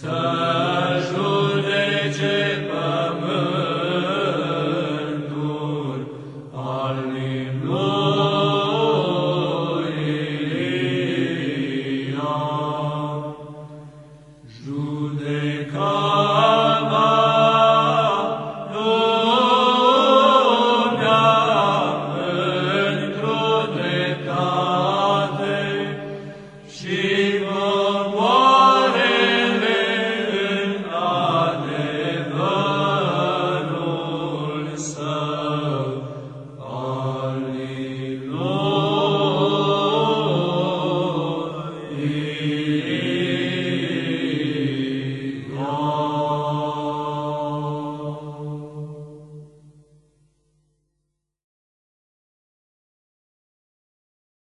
Son.